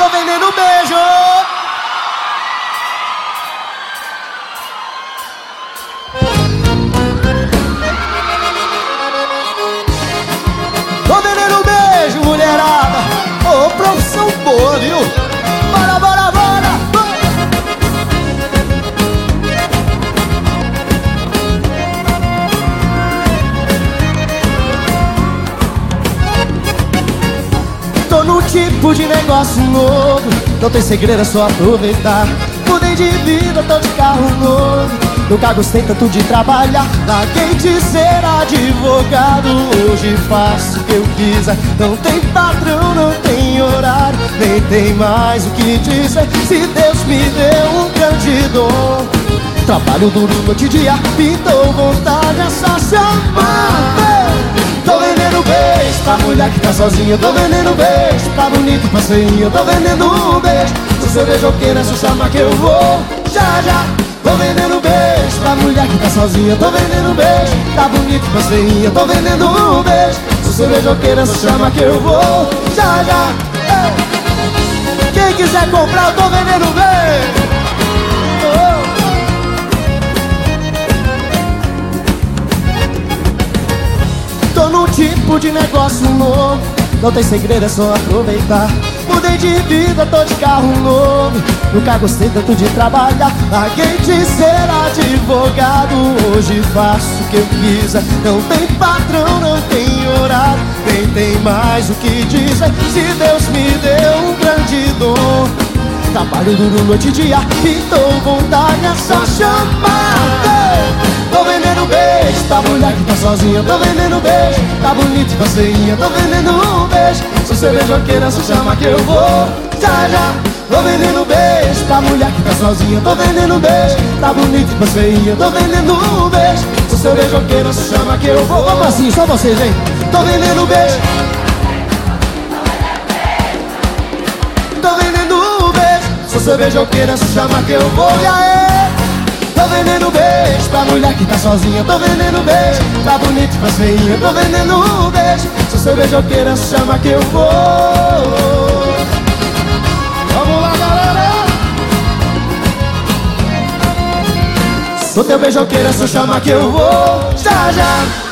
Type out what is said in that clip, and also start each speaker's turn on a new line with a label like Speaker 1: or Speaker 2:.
Speaker 1: tô vendendo beijo. Tô vendendo beijo, mulherada. Ô, oh, profissão boa, viu? Num tipo negócio novo. Não tem segredo, é só aproveitar. Mudei de vida, tô de carro novo. Nunca gostei tanto de trabalhar. Larguei de ser advogado. Hoje faço o que eu quiser. Não tem patrão, não tem horário. Nem tem mais o que dizer. Se Deus me deu um grande dom. Trabalho duro noite e dia. Pintou vontade, é só Tô vendendo beijo pra mulher que tá sozinha Tô vendendo beijo pra bonito feinha Tô vendendo beijo. Se você beijoqueira, se chama que eu vou. Já, já Tô vendendo beijo pra mulher que tá sozinha Tô vendendo beijo, tá bonito feinha Tô vendendo beijo. Se você beijoqueira, se chama que eu vou. Já, já Ei. Quem quiser comprar, eu tô vendendo beijo tipo de negócio novo. Não tem segredo, é só aproveitar. Mudei de vida, tô de carro novo. Nunca gostei tanto de trabalhar. Larguei de ser advogado. Hoje faço o que eu quiser. Não tem patrão, não tem horário. Nem tem mais o que dizer. Se Deus me deu um grande dom. Trabalho duro noite e dia. Pintou vontade, é só chamar. Tô vendendo beijo pra mulher que sozinha Tô vendendo beijo, tá bonito feinha Tô vendendo beijo, se você beijoqueira se chama que eu vou. Já, já Tô vendendo beijo. Pra mulher que tá sozinha Tô vendendo beijo, tá bonito feinha Tô vendendo beijo, se você beijoqueira se chama que eu vou. Vamos assim, só vocês, hein? Tô vendendo beijo. Tô vendendo beijo, se você beijoqueira se chama que eu vou. E aí Tô vendendo beijo pra mulher que tá sozinha. Tô vendendo beijo pra bonito e pra feinha Tô vendendo beijo. Se você beijoqueira, chama que eu vou. Vamos lá, galera! Sou teu beijoqueira, só chama que eu vou. Já, já